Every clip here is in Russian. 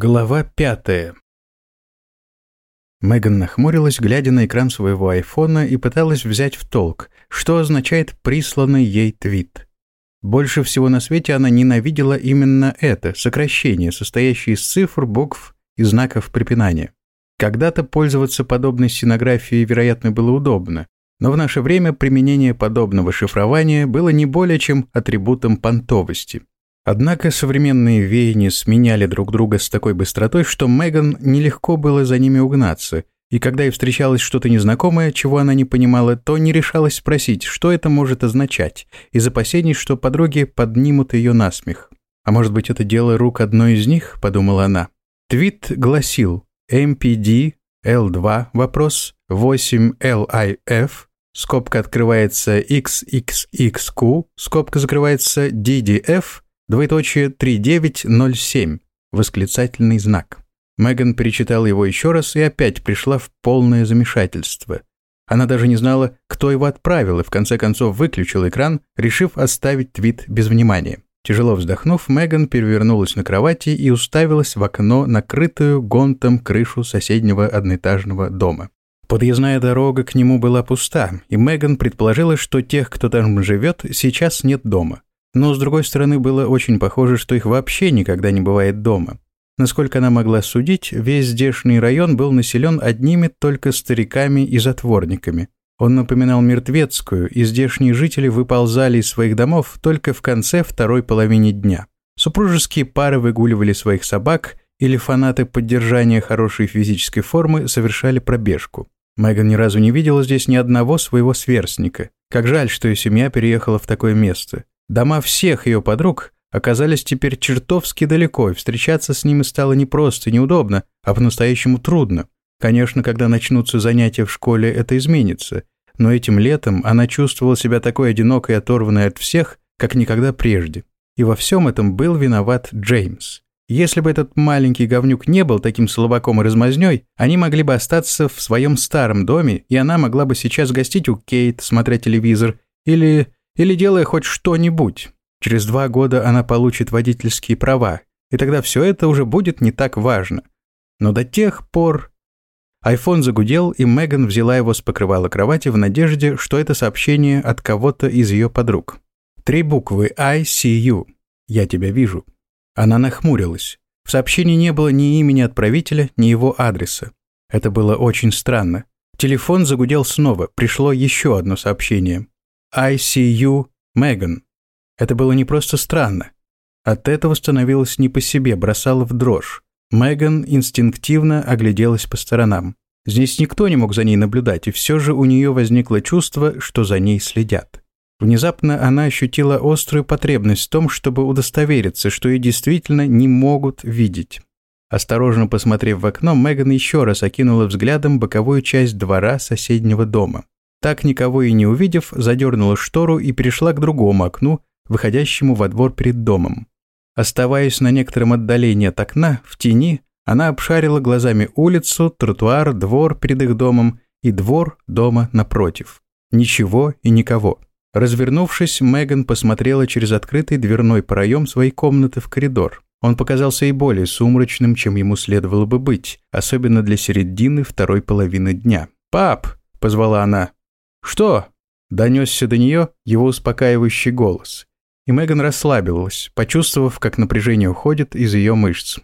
Глава пятая. Меган нахмурилась, глядя на экран своего айфона, и пыталась взять в толк, что означает присланный ей твит. Больше всего на свете она ненавидела именно это сокращение, состоящее из цифр, букв и знаков препинания. Когда-то пользоваться подобной стенографией, вероятно, было удобно, но в наше время применение подобного шифрования было не более чем атрибутом понтовости. Однако современные веяния сменяли друг друга с такой быстротой, что Меган нелегко было за ними угнаться, и когда ей встречалось что-то незнакомое, чего она не понимала, то не решалась спросить, что это может означать, из опасений, что подруги поднимут ее насмех. «А может быть, это дело рук одной из них?» – подумала она. Твит гласил MPD L2 вопрос 8LIF скобка открывается XXXQ, скобка закрывается DDF – Двоеточие 3907. Восклицательный знак. Меган перечитал его еще раз и опять пришла в полное замешательство. Она даже не знала, кто его отправил, и в конце концов выключил экран, решив оставить твит без внимания. Тяжело вздохнув, Меган перевернулась на кровати и уставилась в окно, накрытую гонтом крышу соседнего одноэтажного дома. Подъездная дорога к нему была пуста, и Меган предположила, что тех, кто там живет, сейчас нет дома. Но, с другой стороны, было очень похоже, что их вообще никогда не бывает дома. Насколько она могла судить, весь здешний район был населен одними только стариками и затворниками. Он напоминал мертвецкую, и здешние жители выползали из своих домов только в конце второй половины дня. Супружеские пары выгуливали своих собак, или фанаты поддержания хорошей физической формы совершали пробежку. Меган ни разу не видела здесь ни одного своего сверстника. Как жаль, что ее семья переехала в такое место. Дома всех ее подруг оказались теперь чертовски далеко, и встречаться с ними стало не просто неудобно, а по-настоящему трудно. Конечно, когда начнутся занятия в школе, это изменится, но этим летом она чувствовала себя такой одинокой и оторванной от всех, как никогда прежде. И во всем этом был виноват Джеймс. Если бы этот маленький говнюк не был таким слабаком и размазнёй, они могли бы остаться в своем старом доме, и она могла бы сейчас гостить у Кейт, смотря телевизор, или или делая хоть что-нибудь. Через два года она получит водительские права, и тогда все это уже будет не так важно. Но до тех пор... Айфон загудел, и Меган взяла его с покрывала кровати в надежде, что это сообщение от кого-то из ее подруг. Три буквы I see you. Я тебя вижу. Она нахмурилась. В сообщении не было ни имени отправителя, ни его адреса. Это было очень странно. Телефон загудел снова, пришло еще одно сообщение. I see you, Меган. Это было не просто странно. От этого становилось не по себе, бросало в дрожь. Меган инстинктивно огляделась по сторонам. Здесь никто не мог за ней наблюдать, и все же у нее возникло чувство, что за ней следят. Внезапно она ощутила острую потребность в том, чтобы удостовериться, что ее действительно не могут видеть. Осторожно посмотрев в окно, Меган еще раз окинула взглядом боковую часть двора соседнего дома. Так, никого и не увидев, задернула штору и перешла к другому окну, выходящему во двор перед домом. Оставаясь на некотором отдалении от окна, в тени, она обшарила глазами улицу, тротуар, двор перед их домом и двор дома напротив. Ничего и никого. Развернувшись, Меган посмотрела через открытый дверной проем своей комнаты в коридор. Он показался и более сумрачным, чем ему следовало бы быть, особенно для середины второй половины дня. «Пап!» – позвала она. «Что?» – донесся до нее его успокаивающий голос. И Меган расслабилась, почувствовав, как напряжение уходит из ее мышц.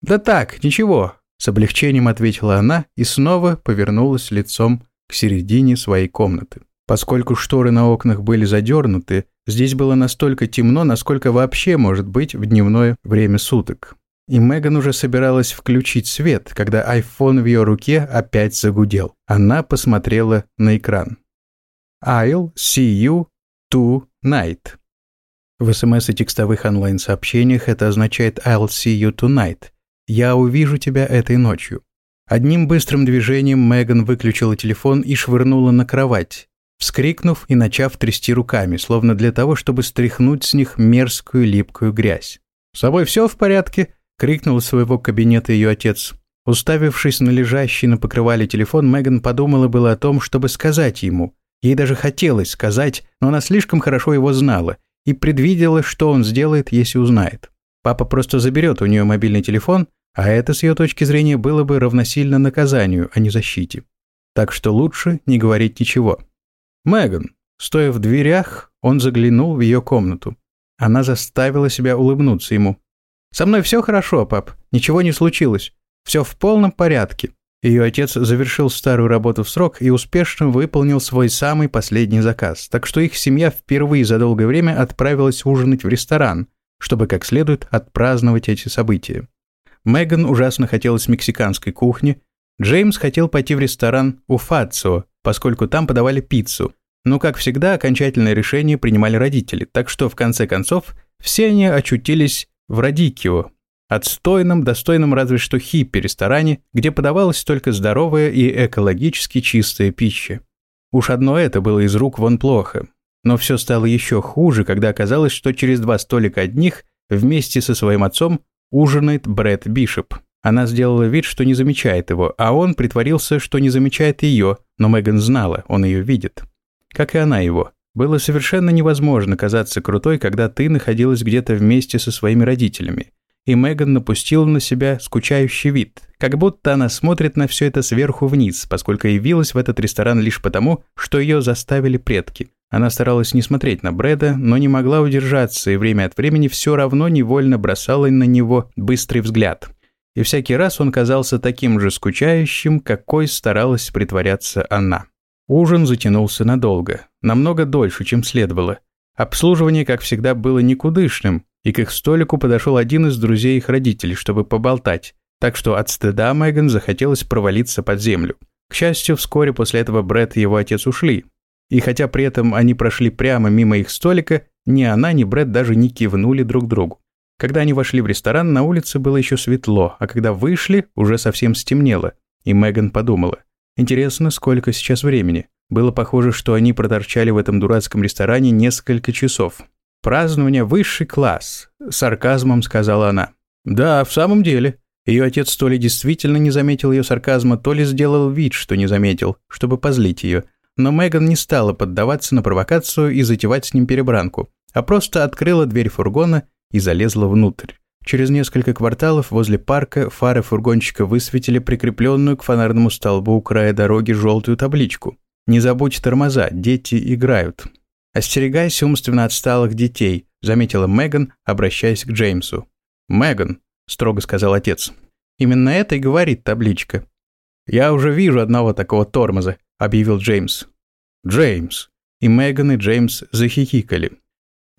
«Да так, ничего», – с облегчением ответила она и снова повернулась лицом к середине своей комнаты. Поскольку шторы на окнах были задернуты, здесь было настолько темно, насколько вообще может быть в дневное время суток. И Меган уже собиралась включить свет, когда айфон в ее руке опять загудел. Она посмотрела на экран. I'll see you tonight. В СМС и текстовых онлайн-сообщениях это означает I'll see you tonight. Я увижу тебя этой ночью. Одним быстрым движением Меган выключила телефон и швырнула на кровать, вскрикнув и начав трясти руками, словно для того, чтобы стряхнуть с них мерзкую липкую грязь. «С собой все в порядке?» — крикнул из своего кабинета ее отец. Уставившись на лежащий на покрывале телефон, Меган подумала было о том, чтобы сказать ему. Ей даже хотелось сказать, но она слишком хорошо его знала и предвидела, что он сделает, если узнает. Папа просто заберет у нее мобильный телефон, А это, с ее точки зрения, было бы равносильно наказанию, а не защите. Так что лучше не говорить ничего. Меган, стоя в дверях, он заглянул в ее комнату. Она заставила себя улыбнуться ему. «Со мной все хорошо, пап. Ничего не случилось. Все в полном порядке». Ее отец завершил старую работу в срок и успешно выполнил свой самый последний заказ, так что их семья впервые за долгое время отправилась ужинать в ресторан, чтобы как следует отпраздновать эти события. Меган ужасно хотелось мексиканской кухни, Джеймс хотел пойти в ресторан у Фацио, поскольку там подавали пиццу, но, как всегда, окончательное решение принимали родители, так что, в конце концов, все они очутились в Радикио, отстойном, достойном разве что хиппи-ресторане, где подавалась только здоровая и экологически чистая пища. Уж одно это было из рук вон плохо. Но все стало еще хуже, когда оказалось, что через два столика одних вместе со своим отцом ужинает Брэд Бишоп. Она сделала вид, что не замечает его, а он притворился, что не замечает ее, но Меган знала, он ее видит. Как и она его. Было совершенно невозможно казаться крутой, когда ты находилась где-то вместе со своими родителями и Меган напустила на себя скучающий вид, как будто она смотрит на все это сверху вниз, поскольку явилась в этот ресторан лишь потому, что ее заставили предки. Она старалась не смотреть на Брэда, но не могла удержаться и время от времени все равно невольно бросала на него быстрый взгляд. И всякий раз он казался таким же скучающим, какой старалась притворяться она. Ужин затянулся надолго, намного дольше, чем следовало. Обслуживание, как всегда, было никудышным, и к их столику подошел один из друзей их родителей, чтобы поболтать, так что от стыда Меган захотелось провалиться под землю. К счастью, вскоре после этого Брэд и его отец ушли. И хотя при этом они прошли прямо мимо их столика, ни она, ни Брэд даже не кивнули друг другу. Когда они вошли в ресторан, на улице было еще светло, а когда вышли, уже совсем стемнело. И Меган подумала, интересно, сколько сейчас времени. Было похоже, что они проторчали в этом дурацком ресторане несколько часов. «Празднование высший класс», – сарказмом сказала она. «Да, в самом деле». Ее отец то ли действительно не заметил ее сарказма, то ли сделал вид, что не заметил, чтобы позлить ее. Но Меган не стала поддаваться на провокацию и затевать с ним перебранку, а просто открыла дверь фургона и залезла внутрь. Через несколько кварталов возле парка фары фургончика высветили прикрепленную к фонарному столбу у края дороги желтую табличку. «Не забудь тормоза, дети играют». «Остерегайся умственно отсталых детей», – заметила Меган, обращаясь к Джеймсу. «Меган», – строго сказал отец. «Именно это и говорит табличка». «Я уже вижу одного такого тормоза», – объявил Джеймс. «Джеймс». И Меган и Джеймс захихикали.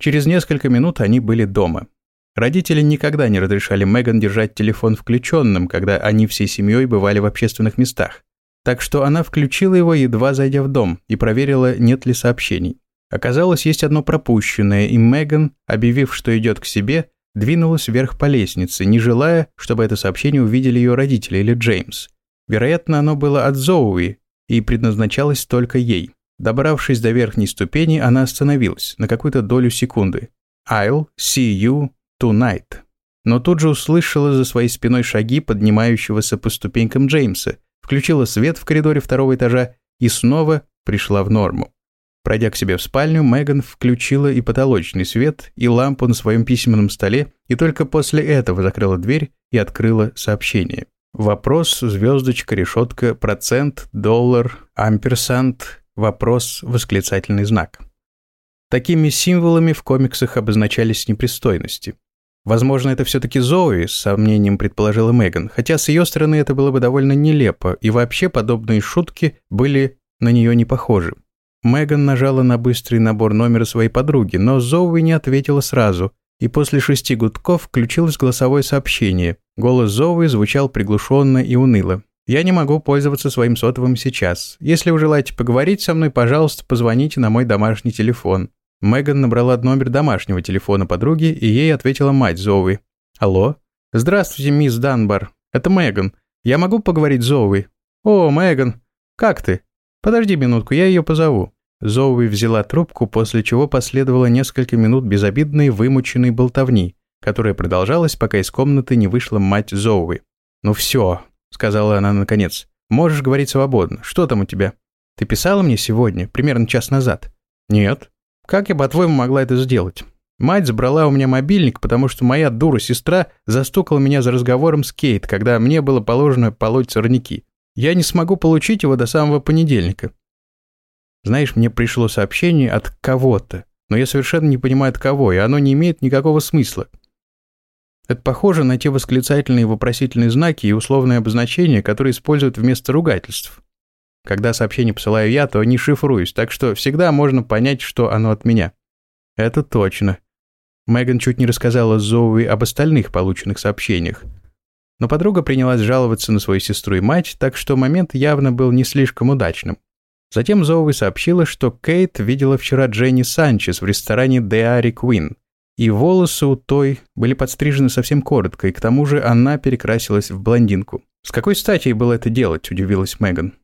Через несколько минут они были дома. Родители никогда не разрешали Меган держать телефон включенным, когда они всей семьей бывали в общественных местах. Так что она включила его, едва зайдя в дом, и проверила, нет ли сообщений. Оказалось, есть одно пропущенное, и Меган, объявив, что идет к себе, двинулась вверх по лестнице, не желая, чтобы это сообщение увидели ее родители или Джеймс. Вероятно, оно было от Зоуи и предназначалось только ей. Добравшись до верхней ступени, она остановилась на какую-то долю секунды. «I'll see you tonight». Но тут же услышала за своей спиной шаги поднимающегося по ступенькам Джеймса, включила свет в коридоре второго этажа и снова пришла в норму. Пройдя к себе в спальню, Меган включила и потолочный свет, и лампу на своем письменном столе, и только после этого закрыла дверь и открыла сообщение. Вопрос, звездочка, решетка, процент, доллар, амперсант, вопрос, восклицательный знак. Такими символами в комиксах обозначались непристойности. Возможно, это все-таки Зои, с сомнением предположила Меган, хотя с ее стороны это было бы довольно нелепо, и вообще подобные шутки были на нее не похожи. Меган нажала на быстрый набор номера своей подруги, но Зоуи не ответила сразу, и после шести гудков включилось голосовое сообщение. Голос Зоуи звучал приглушенно и уныло. «Я не могу пользоваться своим сотовым сейчас. Если вы желаете поговорить со мной, пожалуйста, позвоните на мой домашний телефон». Меган набрала номер домашнего телефона подруги, и ей ответила мать Зоуи. «Алло?» «Здравствуйте, мисс Данбар. Это Меган. Я могу поговорить с Зоуи?» «О, Меган, как ты?» «Подожди минутку, я ее позову». Зоуи взяла трубку, после чего последовало несколько минут безобидной вымученной болтовни, которая продолжалась, пока из комнаты не вышла мать Зоуи. «Ну все», — сказала она наконец, — «можешь говорить свободно. Что там у тебя? Ты писала мне сегодня, примерно час назад?» «Нет». «Как я, по-твоему, могла это сделать?» Мать забрала у меня мобильник, потому что моя дура-сестра застукала меня за разговором с Кейт, когда мне было положено полоть сорняки. Я не смогу получить его до самого понедельника. Знаешь, мне пришло сообщение от кого-то, но я совершенно не понимаю от кого, и оно не имеет никакого смысла. Это похоже на те восклицательные и вопросительные знаки и условные обозначения, которые используют вместо ругательств. Когда сообщение посылаю я, то не шифруюсь, так что всегда можно понять, что оно от меня. Это точно. Меган чуть не рассказала Зоуи об остальных полученных сообщениях. Но подруга принялась жаловаться на свою сестру и мать, так что момент явно был не слишком удачным. Затем Зоуи сообщила, что Кейт видела вчера Дженни Санчес в ресторане Деари Куин, и волосы у той были подстрижены совсем коротко, и к тому же она перекрасилась в блондинку. «С какой стати ей было это делать?» – удивилась Меган.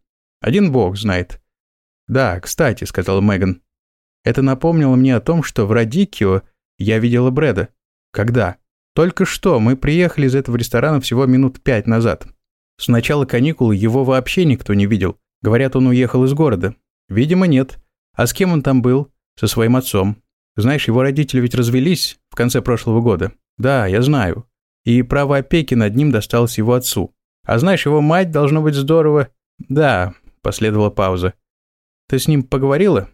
«Один бог знает». «Да, кстати», – сказала Меган. «Это напомнило мне о том, что в Радикио я видела Брэда. Когда? Только что мы приехали из этого ресторана всего минут пять назад. С начала каникул его вообще никто не видел. Говорят, он уехал из города. Видимо, нет. А с кем он там был? Со своим отцом. Знаешь, его родители ведь развелись в конце прошлого года. Да, я знаю. И право опеки над ним досталось его отцу. А знаешь, его мать должно быть здорово. Да, последовала пауза. Ты с ним поговорила?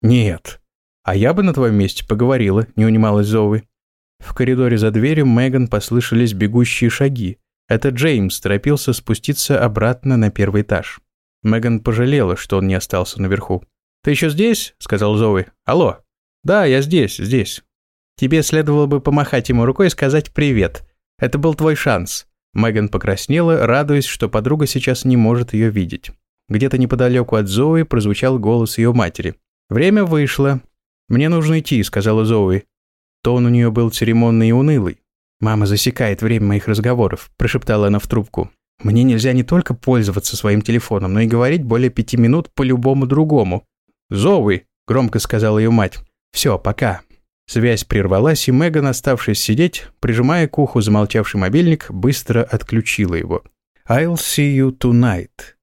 Нет. «А я бы на твоем месте поговорила», — не унималась Зоуи. В коридоре за дверью Меган послышались бегущие шаги. Это Джеймс торопился спуститься обратно на первый этаж. Меган пожалела, что он не остался наверху. «Ты еще здесь?» — сказал Зоуи. «Алло». «Да, я здесь, здесь». «Тебе следовало бы помахать ему рукой и сказать привет. Это был твой шанс». Меган покраснела, радуясь, что подруга сейчас не может ее видеть. Где-то неподалеку от Зои прозвучал голос ее матери. «Время вышло. «Мне нужно идти», — сказала Зоуи. Тон у нее был церемонный и унылый. «Мама засекает время моих разговоров», — прошептала она в трубку. «Мне нельзя не только пользоваться своим телефоном, но и говорить более пяти минут по любому другому». «Зоуи», — громко сказала ее мать. «Все, пока». Связь прервалась, и Меган, оставшись сидеть, прижимая к уху замолчавший мобильник, быстро отключила его. «I'll see you tonight».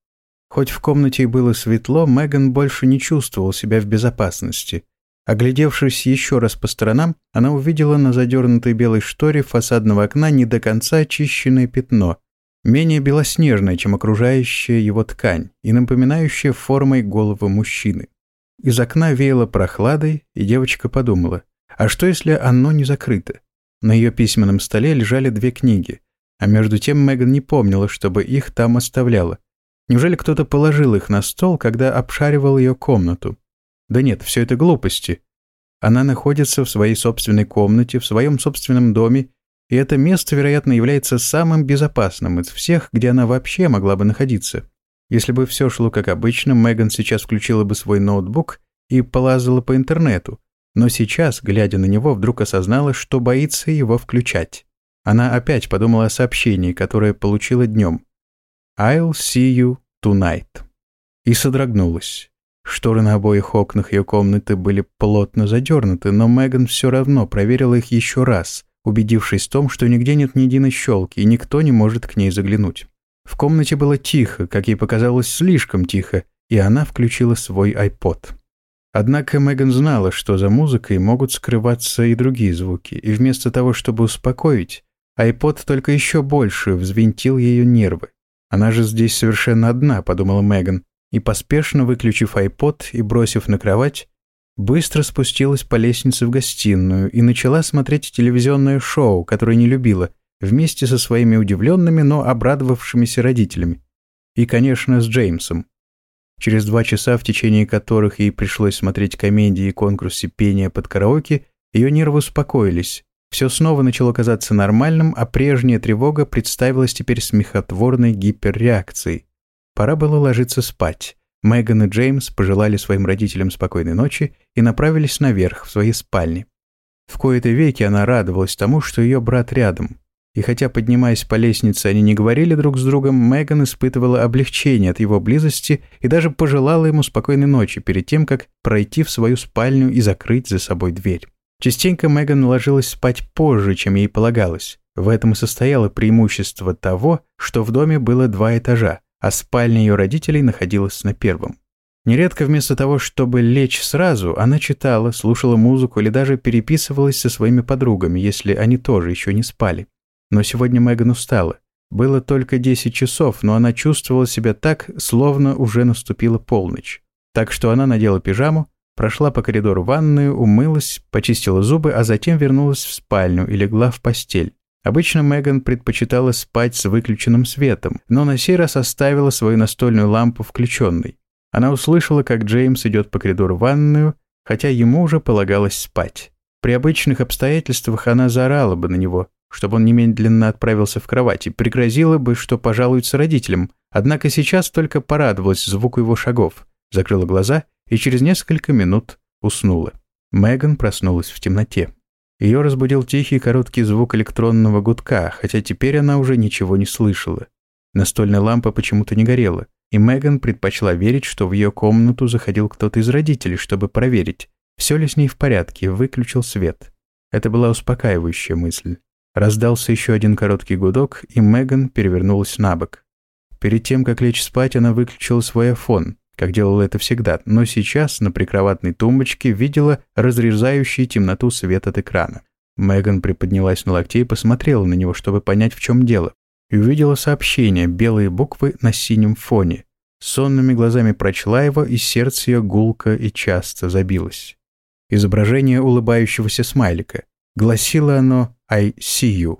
Хоть в комнате и было светло, Меган больше не чувствовал себя в безопасности. Оглядевшись еще раз по сторонам, она увидела на задернутой белой шторе фасадного окна не до конца очищенное пятно, менее белоснежное, чем окружающая его ткань, и напоминающее формой голову мужчины. Из окна веяло прохладой, и девочка подумала, а что если оно не закрыто? На ее письменном столе лежали две книги, а между тем Меган не помнила, чтобы их там оставляла. Неужели кто-то положил их на стол, когда обшаривал ее комнату? Да нет, все это глупости. Она находится в своей собственной комнате, в своем собственном доме, и это место, вероятно, является самым безопасным из всех, где она вообще могла бы находиться. Если бы все шло как обычно, Меган сейчас включила бы свой ноутбук и полазала по интернету, но сейчас, глядя на него, вдруг осознала, что боится его включать. Она опять подумала о сообщении, которое получила днем. «I'll see you tonight». И содрогнулась. Шторы на обоих окнах ее комнаты были плотно задернуты, но Меган все равно проверила их еще раз, убедившись в том, что нигде нет ни единой щелки, и никто не может к ней заглянуть. В комнате было тихо, как ей показалось, слишком тихо, и она включила свой iPod. Однако Меган знала, что за музыкой могут скрываться и другие звуки, и вместо того, чтобы успокоить, iPod только еще больше взвинтил ее нервы. «Она же здесь совершенно одна», — подумала Меган, и, поспешно выключив айпод и бросив на кровать, быстро спустилась по лестнице в гостиную и начала смотреть телевизионное шоу, которое не любила, вместе со своими удивленными, но обрадовавшимися родителями. И, конечно, с Джеймсом. Через два часа, в течение которых ей пришлось смотреть комедии и конкурсы пения под караоке, ее нервы успокоились. Все снова начало казаться нормальным, а прежняя тревога представилась теперь смехотворной гиперреакцией. Пора было ложиться спать. Меган и Джеймс пожелали своим родителям спокойной ночи и направились наверх, в свои спальни. В кои-то веки она радовалась тому, что ее брат рядом. И хотя, поднимаясь по лестнице, они не говорили друг с другом, Меган испытывала облегчение от его близости и даже пожелала ему спокойной ночи перед тем, как пройти в свою спальню и закрыть за собой дверь. Частенько Меган ложилась спать позже, чем ей полагалось. В этом и состояло преимущество того, что в доме было два этажа, а спальня ее родителей находилась на первом. Нередко вместо того, чтобы лечь сразу, она читала, слушала музыку или даже переписывалась со своими подругами, если они тоже еще не спали. Но сегодня Меган устала. Было только 10 часов, но она чувствовала себя так, словно уже наступила полночь. Так что она надела пижаму, прошла по коридору ванную, умылась, почистила зубы, а затем вернулась в спальню и легла в постель. Обычно Меган предпочитала спать с выключенным светом, но на сей раз оставила свою настольную лампу включенной. Она услышала, как Джеймс идет по коридору в ванную, хотя ему уже полагалось спать. При обычных обстоятельствах она заорала бы на него, чтобы он немедленно отправился в кровать и пригрозила бы, что пожалуется родителям, однако сейчас только порадовалась звуку его шагов, закрыла глаза и через несколько минут уснула. Меган проснулась в темноте. Ее разбудил тихий короткий звук электронного гудка, хотя теперь она уже ничего не слышала. Настольная лампа почему-то не горела, и Меган предпочла верить, что в ее комнату заходил кто-то из родителей, чтобы проверить, все ли с ней в порядке, выключил свет. Это была успокаивающая мысль. Раздался еще один короткий гудок, и Меган перевернулась на бок. Перед тем, как лечь спать, она выключила свой айфон, как делала это всегда, но сейчас на прикроватной тумбочке видела разрезающий темноту свет от экрана. Меган приподнялась на локте и посмотрела на него, чтобы понять, в чем дело и увидела сообщение, белые буквы на синем фоне. Сонными глазами прочла его, и сердце ее гулко и часто забилось. Изображение улыбающегося смайлика. Гласило оно «I see you».